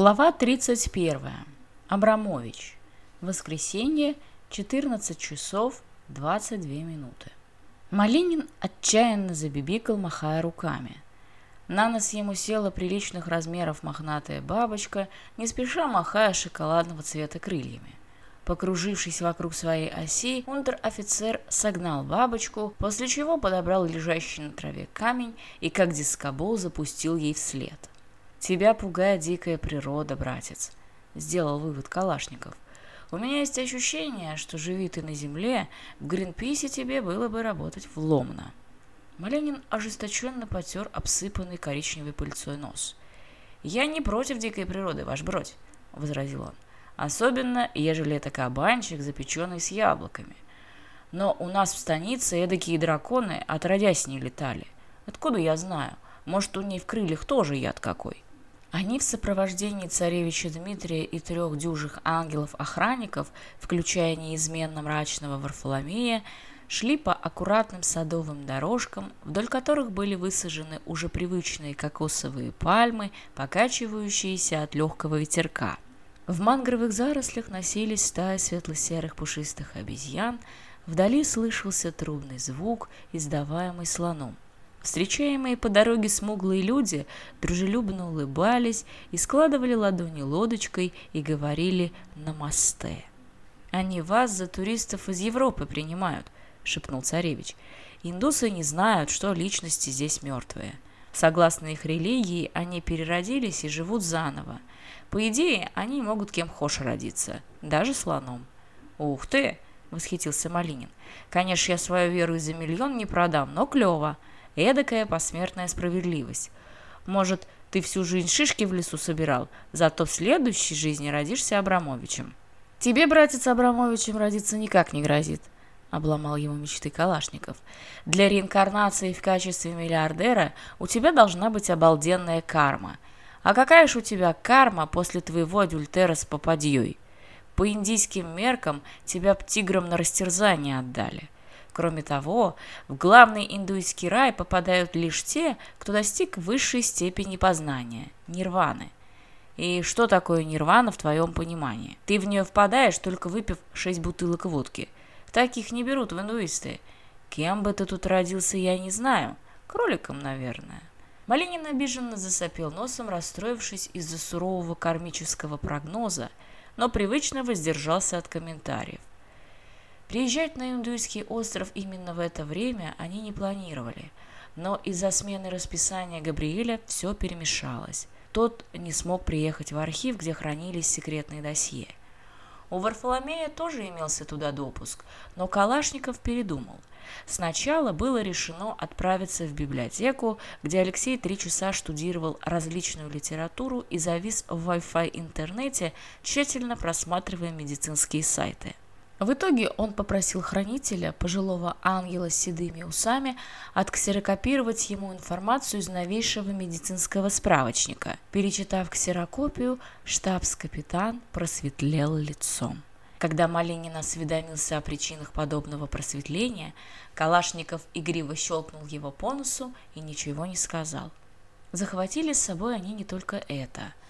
Глава 31. Абрамович. Воскресенье, 14 часов 22 минуты. Малинин отчаянно забибикал, махая руками. На нос ему села приличных размеров мохнатая бабочка, не спеша махая шоколадного цвета крыльями. Покружившись вокруг своей оси, унтер-офицер согнал бабочку, после чего подобрал лежащий на траве камень и как дискобол запустил ей вслед – Тебя пугает дикая природа, братец», — сделал вывод Калашников. «У меня есть ощущение, что живи ты на земле, в Гринписе тебе было бы работать вломно». Маленин ожесточенно потер обсыпанный коричневой пыльцой нос. «Я не против дикой природы, ваш бродь», — возразил он. «Особенно, ежели это кабанчик, запеченный с яблоками. Но у нас в станице эдакие драконы отродясь не летали. Откуда я знаю? Может, у ней в крыльях тоже яд какой?» Они в сопровождении царевича Дмитрия и трех дюжих ангелов-охранников, включая неизменно мрачного Варфоломея, шли по аккуратным садовым дорожкам, вдоль которых были высажены уже привычные кокосовые пальмы, покачивающиеся от легкого ветерка. В мангровых зарослях носились стаи светло-серых пушистых обезьян, вдали слышался трубный звук, издаваемый слоном – Встречаемые по дороге смуглые люди дружелюбно улыбались и складывали ладони лодочкой и говорили «намасте». «Они вас за туристов из Европы принимают», — шепнул царевич. «Индусы не знают, что личности здесь мертвые. Согласно их религии, они переродились и живут заново. По идее, они могут кем хошь родиться, даже слоном». «Ух ты!» — восхитился Малинин. «Конечно, я свою веру и за миллион не продам, но клево!» эдакая посмертная справедливость. Может, ты всю жизнь шишки в лесу собирал, зато в следующей жизни родишься Абрамовичем. Тебе, братец Абрамовичем, родиться никак не грозит, — обломал ему мечты Калашников. «Для реинкарнации в качестве миллиардера у тебя должна быть обалденная карма. А какая ж у тебя карма после твоего адюльтера с попадьей? По индийским меркам тебя б тиграм на растерзание отдали. Кроме того, в главный индуистский рай попадают лишь те, кто достиг высшей степени познания – нирваны. И что такое нирвана в твоем понимании? Ты в нее впадаешь, только выпив 6 бутылок водки. Таких не берут в индуисты. Кем бы ты тут родился, я не знаю. Кроликом, наверное. Малинин обиженно засопел носом, расстроившись из-за сурового кармического прогноза, но привычно воздержался от комментариев. Приезжать на Индуйский остров именно в это время они не планировали, но из-за смены расписания Габриэля все перемешалось. Тот не смог приехать в архив, где хранились секретные досье. У Варфоломея тоже имелся туда допуск, но Калашников передумал. Сначала было решено отправиться в библиотеку, где Алексей три часа штудировал различную литературу и завис в Wi-Fi интернете, тщательно просматривая медицинские сайты – в итоге он попросил хранителя, пожилого ангела с седыми усами, отксерокопировать ему информацию из новейшего медицинского справочника. Перечитав ксерокопию, штабс-капитан просветлел лицом. Когда Малинин осведомился о причинах подобного просветления, Калашников игриво щелкнул его по носу и ничего не сказал. Захватили с собой они не только это –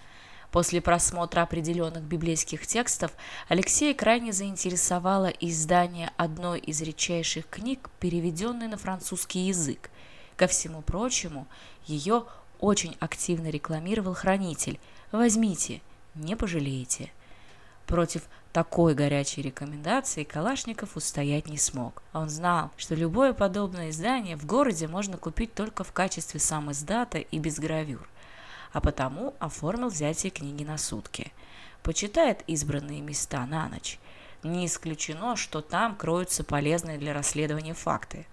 После просмотра определенных библейских текстов Алексея крайне заинтересовало издание одной из редчайших книг, переведенной на французский язык. Ко всему прочему, ее очень активно рекламировал хранитель. Возьмите, не пожалеете. Против такой горячей рекомендации Калашников устоять не смог. Он знал, что любое подобное издание в городе можно купить только в качестве сам издата и без гравюр а потому оформил взятие книги на сутки. Почитает избранные места на ночь. Не исключено, что там кроются полезные для расследования факты.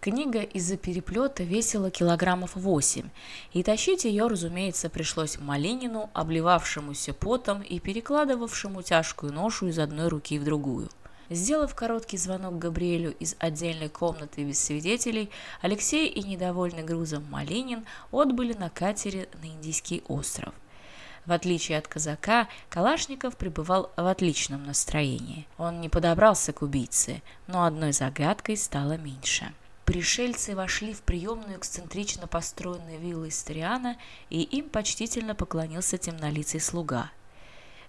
Книга из-за переплета весила килограммов 8, и тащить ее, разумеется, пришлось Малинину, обливавшемуся потом и перекладывавшему тяжкую ношу из одной руки в другую – Сделав короткий звонок Габриэлю из отдельной комнаты без свидетелей, Алексей и недовольный грузом Малинин отбыли на катере на Индийский остров. В отличие от казака, Калашников пребывал в отличном настроении. Он не подобрался к убийце, но одной загадкой стало меньше. Пришельцы вошли в приемную эксцентрично построенной виллы Историана, и им почтительно поклонился темнолицый слуга –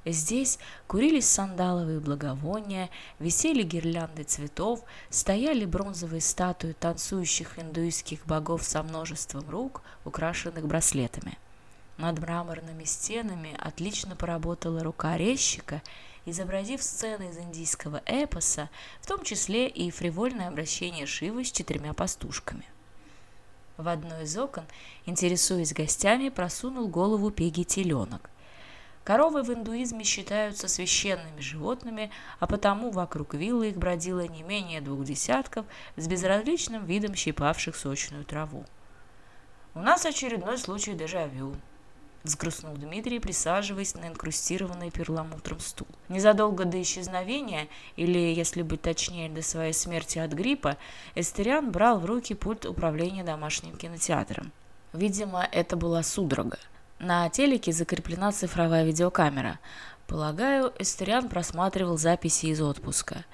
Здесь курились сандаловые благовония, висели гирлянды цветов, стояли бронзовые статуи танцующих индуистских богов со множеством рук, украшенных браслетами. Над мраморными стенами отлично поработала рука резчика, изобразив сцены из индийского эпоса, в том числе и фривольное обращение Шивы с четырьмя пастушками. В одно из окон, интересуясь гостями, просунул голову Пеги Теленок. Коровы в индуизме считаются священными животными, а потому вокруг виллы их бродило не менее двух десятков с безразличным видом щипавших сочную траву. «У нас очередной случай дежавю», — взгрустнул Дмитрий, присаживаясь на инкрустированный перламутром стул. Незадолго до исчезновения, или, если быть точнее, до своей смерти от гриппа, Эстериан брал в руки пульт управления домашним кинотеатром. Видимо, это была судорога. На телеке закреплена цифровая видеокамера. Полагаю, Эстериан просматривал записи из отпуска.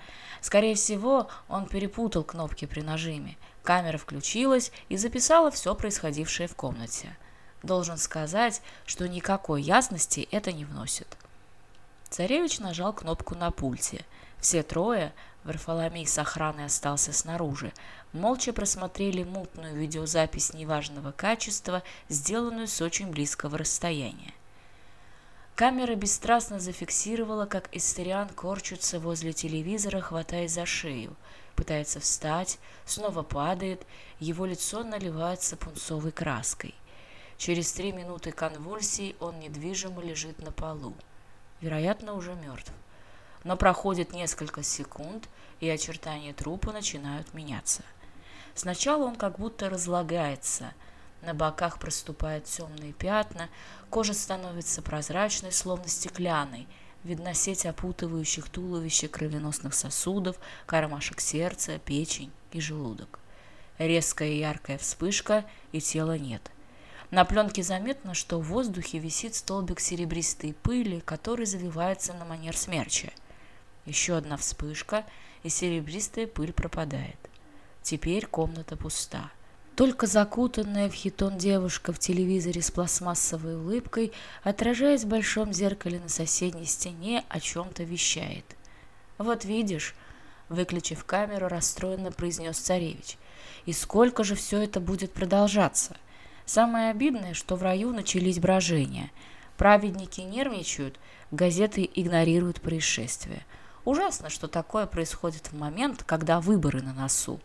Скорее всего, он перепутал кнопки при нажиме. Камера включилась и записала все происходившее в комнате. Должен сказать, что никакой ясности это не вносит. Царевич нажал кнопку на пульте. Все трое, Варфоломей с охраной остался снаружи, молча просмотрели мутную видеозапись неважного качества, сделанную с очень близкого расстояния. Камера бесстрастно зафиксировала, как Истериан корчится возле телевизора, хватая за шею. Пытается встать, снова падает, его лицо наливается пунцовой краской. Через три минуты конвульсий он недвижимо лежит на полу. Вероятно, уже мертв но проходит несколько секунд, и очертания трупа начинают меняться. Сначала он как будто разлагается, на боках проступают темные пятна, кожа становится прозрачной, словно стеклянной, видна сеть опутывающих туловище кровеносных сосудов, кармашек сердца, печень и желудок. Резкая и яркая вспышка, и тела нет – на пленке заметно, что в воздухе висит столбик серебристой пыли, который завивается на манер смерча еще одна вспышка, и серебристая пыль пропадает. Теперь комната пуста. Только закутанная в хитон девушка в телевизоре с пластмассовой улыбкой, отражаясь в большом зеркале на соседней стене, о чем-то вещает. «Вот видишь», — выключив камеру, расстроенно произнес царевич, «и сколько же все это будет продолжаться? Самое обидное, что в раю начались брожения. Праведники нервничают, газеты игнорируют происшествие». Ужасно, что такое происходит в момент, когда выборы на носу.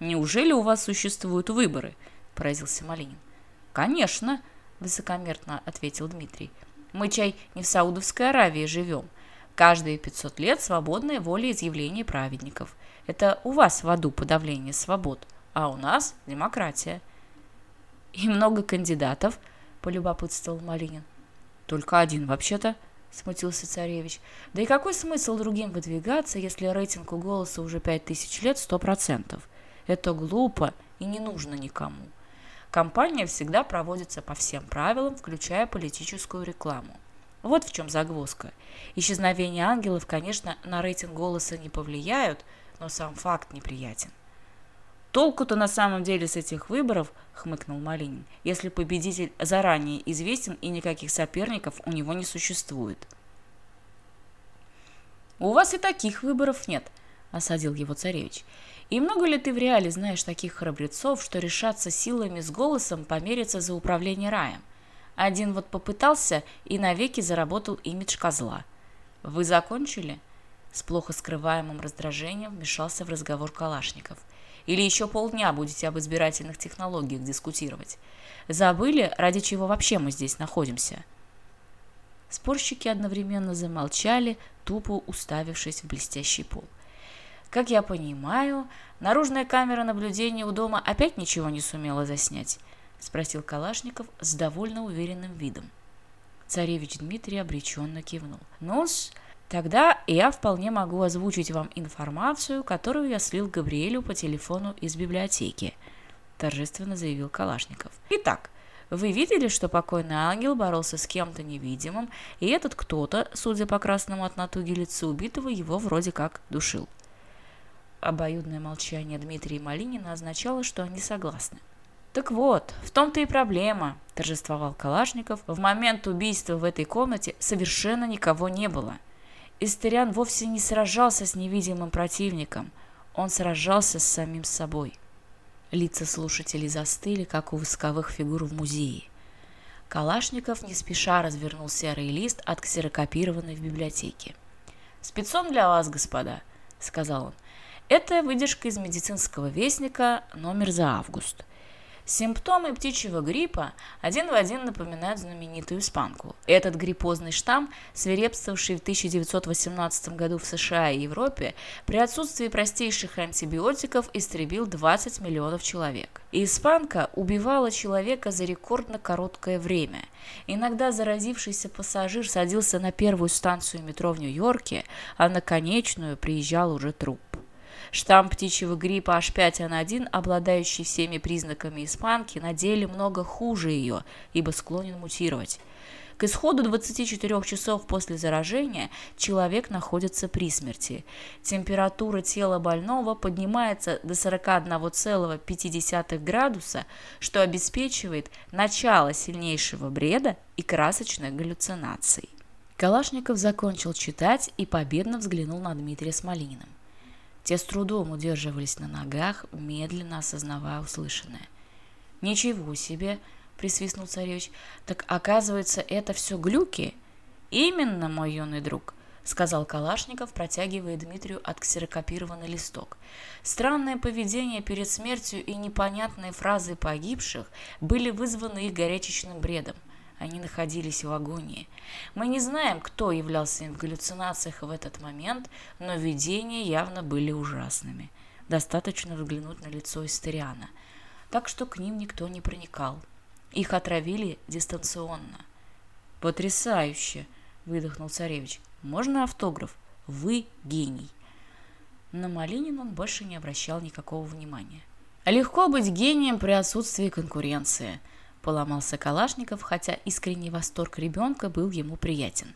«Неужели у вас существуют выборы?» – поразился Малинин. «Конечно», – высокомерно ответил Дмитрий. «Мы, чай, не в Саудовской Аравии живем. Каждые 500 лет свободное волеизъявление праведников. Это у вас в аду подавление свобод, а у нас демократия». «И много кандидатов?» – полюбопытствовал Малинин. «Только один, вообще-то», смутился царевич. «Да и какой смысл другим выдвигаться, если рейтинг у голоса уже пять тысяч лет сто процентов? Это глупо и не нужно никому. Компания всегда проводится по всем правилам, включая политическую рекламу. Вот в чем загвоздка. Исчезновение ангелов, конечно, на рейтинг голоса не повлияют, но сам факт толку то на самом деле с этих выборов, хмыкнул Малинин, если победитель заранее известен и никаких соперников у него не существует. У вас и таких выборов нет, осадил его царевич. И много ли ты в реале знаешь таких храбрецов, что решатся силами с голосом помериться за управление раем? Один вот попытался и навеки заработал имидж козла. Вы закончили? С плохо скрываемым раздражением вмешался в разговор Калашников – или еще полдня будете об избирательных технологиях дискутировать. Забыли, ради чего вообще мы здесь находимся?» Спорщики одновременно замолчали, тупо уставившись в блестящий пол. «Как я понимаю, наружная камера наблюдения у дома опять ничего не сумела заснять?» — спросил Калашников с довольно уверенным видом. Царевич Дмитрий обреченно кивнул. «Ну-с, Тогда я вполне могу озвучить вам информацию, которую я слил Габриэлю по телефону из библиотеки», – торжественно заявил Калашников. «Итак, вы видели, что покойный ангел боролся с кем-то невидимым, и этот кто-то, судя по красному от натуги лицу убитого, его вроде как душил. Обоюдное молчание Дмитрия и Малинина означало, что они согласны. «Так вот, в том-то и проблема», – торжествовал Калашников. «В момент убийства в этой комнате совершенно никого не было». Истериан вовсе не сражался с невидимым противником, он сражался с самим собой». Лица слушателей застыли, как у восковых фигур в музее. Калашников не спеша развернул серый лист от ксерокопированной в библиотеке. «Спецом для вас, господа», — сказал он. «Это выдержка из медицинского вестника номер за август. Симптомы птичьего гриппа один в один напоминают знаменитую испанку. Этот гриппозный штамм, свирепствовавший в 1918 году в США и Европе, при отсутствии простейших антибиотиков истребил 20 миллионов человек. Испанка убивала человека за рекордно короткое время. Иногда заразившийся пассажир садился на первую станцию метро в Нью-Йорке, а на конечную приезжал уже труп штамп птичьего гриппа H5N1 обладающий всеми признаками испанки, на деле много хуже ее, ибо склонен мутировать. К исходу 24 часов после заражения человек находится при смерти. Температура тела больного поднимается до 41,5 градуса, что обеспечивает начало сильнейшего бреда и красочных галлюцинаций. Калашников закончил читать и победно взглянул на Дмитрия Смолининым. Те с трудом удерживались на ногах, медленно осознавая услышанное. «Ничего себе!» — присвистнул царевич. «Так оказывается, это все глюки?» «Именно, мой юный друг!» — сказал Калашников, протягивая Дмитрию отксерокопированный листок. Странное поведение перед смертью и непонятные фразы погибших были вызваны их горячечным бредом — Они находились в агонии. Мы не знаем, кто являлся им в галлюцинациях в этот момент, но видения явно были ужасными. Достаточно взглянуть на лицо Истериана. Так что к ним никто не проникал. Их отравили дистанционно. «Потрясающе!» – выдохнул царевич. «Можно автограф? Вы гений!» На Малинин он больше не обращал никакого внимания. Легко быть гением при отсутствии конкуренции – поломался Калашников, хотя искренний восторг ребенка был ему приятен.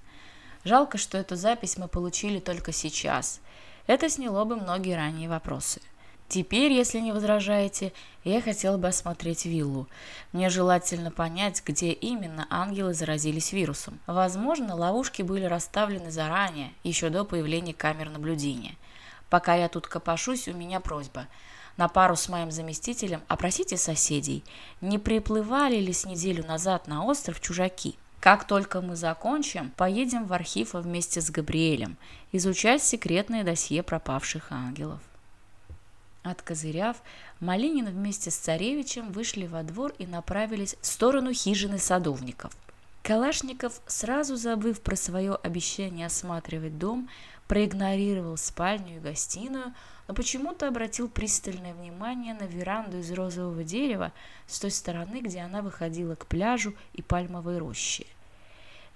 Жалко, что эту запись мы получили только сейчас. Это сняло бы многие ранние вопросы. Теперь, если не возражаете, я хотел бы осмотреть виллу. Мне желательно понять, где именно ангелы заразились вирусом. Возможно, ловушки были расставлены заранее, еще до появления камер наблюдения. Пока я тут копошусь, у меня просьба – на пару с моим заместителем опросите соседей, не приплывали ли с неделю назад на остров чужаки. Как только мы закончим, поедем в архив вместе с Габриэлем изучать секретное досье пропавших ангелов. Откозыряв, Малинин вместе с царевичем вышли во двор и направились в сторону хижины садовников. Калашников, сразу забыв про свое обещание осматривать дом, проигнорировал спальню и гостиную, но почему-то обратил пристальное внимание на веранду из розового дерева с той стороны, где она выходила к пляжу и пальмовой роще.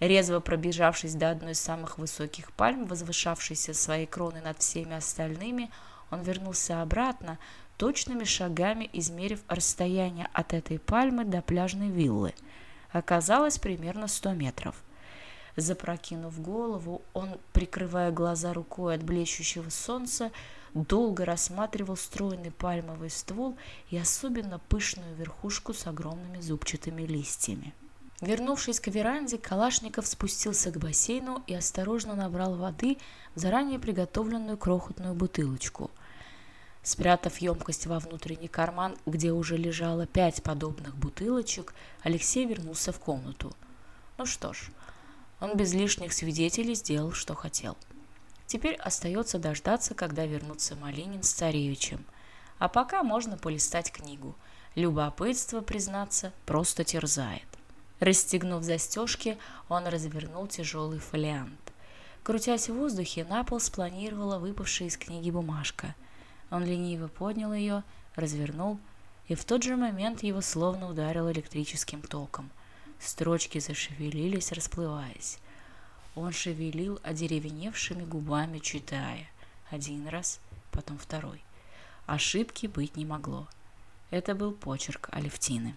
Резво пробежавшись до одной из самых высоких пальм, возвышавшейся своей кроной над всеми остальными, он вернулся обратно, точными шагами измерив расстояние от этой пальмы до пляжной виллы. Оказалось примерно 100 метров. Запрокинув голову, он, прикрывая глаза рукой от блещущего солнца, долго рассматривал стройный пальмовый ствол и особенно пышную верхушку с огромными зубчатыми листьями. Вернувшись к веранде, Калашников спустился к бассейну и осторожно набрал воды в заранее приготовленную крохотную бутылочку. Спрятав емкость во внутренний карман, где уже лежало пять подобных бутылочек, Алексей вернулся в комнату. Ну что ж, он без лишних свидетелей сделал, что хотел. — Теперь остается дождаться, когда вернутся Малинин с царевичем. А пока можно полистать книгу. Любопытство, признаться, просто терзает. Расстегнув застежки, он развернул тяжелый фолиант. Крутясь в воздухе, на пол спланировала выпавшая из книги бумажка. Он лениво поднял ее, развернул, и в тот же момент его словно ударил электрическим током. Строчки зашевелились, расплываясь. Он шевелил одеревеневшими губами, читая. Один раз, потом второй. Ошибки быть не могло. Это был почерк Алевтины.